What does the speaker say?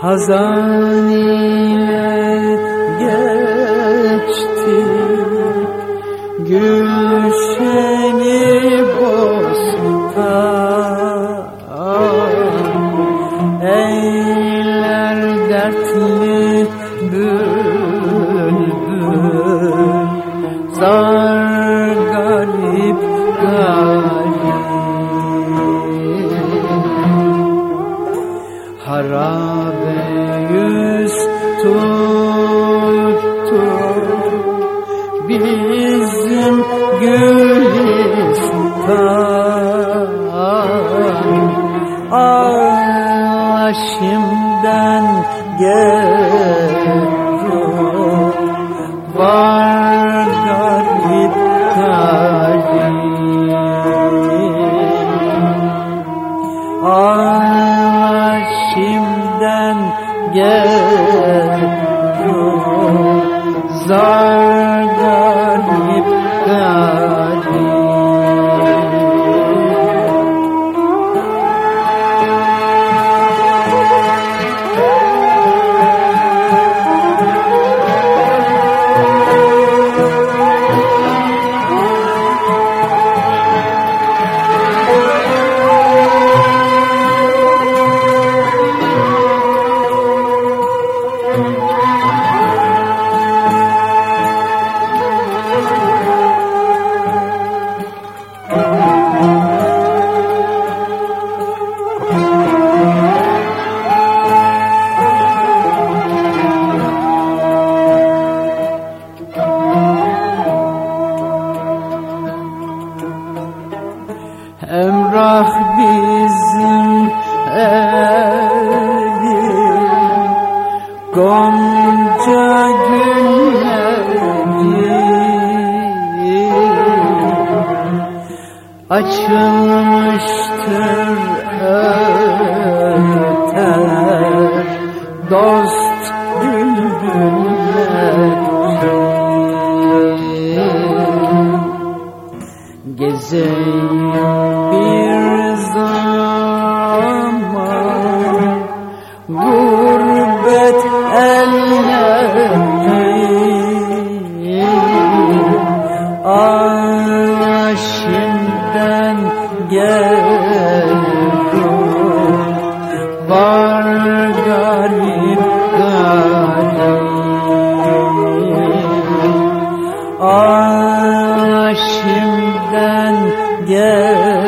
Hazaniye geçtik Gülşeni bozda Eyler dertli bülbül. Zan harabe yüz tuttu. Bizim gülistan aşimden gelir var garip garip gel. Zalga Emrah bizim evim Gonca günleri Açılmıştır öter. Dost bir zaman gurbet elleri aşımdan geldim var garip garip Yeah.